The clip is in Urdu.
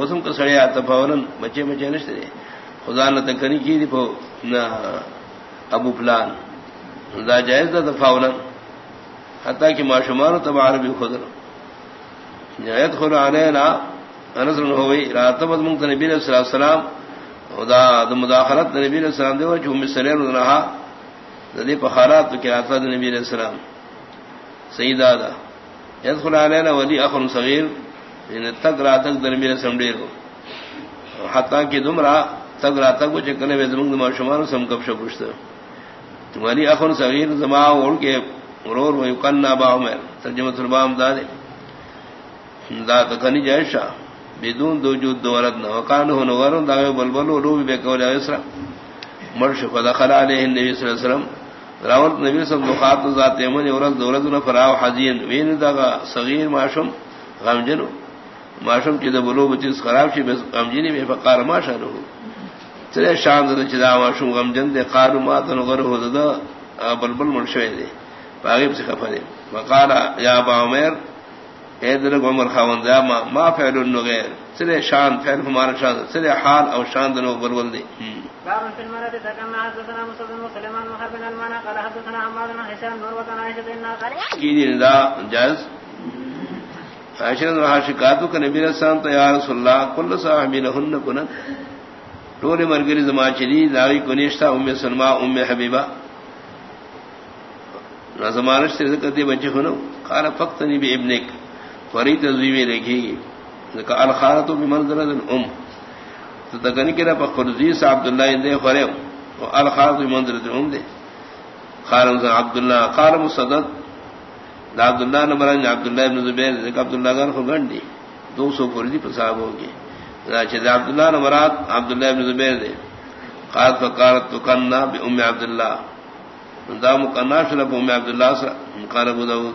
وسم کو سڑے آتا فورن بچے بچے نشتے دے خدا نہ تکنی کی دی پو نہ ابو فلان. دا جائز دا فاولن حتیٰ کہ معشمار تب عربی خود جایت خود علینا انصر ہوئی راتبت منگت نبی علیہ السلام دا دا مداخلت نبی علیہ السلام دے جو ام سلیم رہا دی پخارات تو کیا آتا نبی علیہ السلام. سیدہ دا یدخل علینا ولی اخر صغیر یعنی تک را تک درمی رسم ڈیر ہو۔ حتیٰ کہ دم تک را تک وہ چکنے میں دمنگ دماغ شمار سم کب شو پوچھتا تمہاری اخن صغیر زما اوڑ کے رور وہ کنا با عمر ترجمہ البام دا دے۔ دا تکنی جائشا بدون دو جود دو نہ۔ وکان ہو نور دا بلبل و لو بے قول اسرا مرش فدخل علیہ النبی صلی اللہ علیہ وسلم۔ راوت نبی صلی اللہ علیہ وسلم ذات یمن ورد دورد نہ فراو حزین۔ وین دا صغیر معشم غمجنو معشم کی دبلو بچیز خراب شی بس غمجنی میں فقار ما شانو چلے شان دے چدا معشم غمجن دے قالو ما تن غر ہو دا بلبل مرشوے دے باغیب سے خفا دے یا ابا عمر اے عمر خاون دا ما ما فعل النغیر؟ چلے شان فعل ہمارا شان چلے حال او شان دنو بلبل دے باب في المرأة تكلم حدثنا مسلم وسليمان وحبنا المعنى قال حدثنا عمار بن هشام نور وكان عائشة إنها قال کی دی ندا جائز؟ عائشہ رہا شکاتو کہ نبی رسام تو یا رسول اللہ کل صاحبی لہن کنن ٹولی مرگری زما چلی داغی کنیشتا ام سلمہ ام حبیبہ زمانش سے ذکر بچے ہنو قال فقتنی بی ابنک فری تزویمی رکھی گی ذکر الخارتو بی الام تو تکنی کرا پا خرزیس عبداللہ اندے خوریم و الخارتو بی منظرت الام دے خارم قال عبداللہ قال مصدد. عبداللہ نمبر عبداللہ ابن زبیر، ذکر عبداللہ گان کو گنڈی دو سو فردی پساب ہوگی دا عبداللہ نمبرات عبداللہ ابن زبیر دے۔ قاد فقارت تکننا بی ام عبداللہ۔ دا مکننا شلف ام عبداللہ سر قال ابو داود۔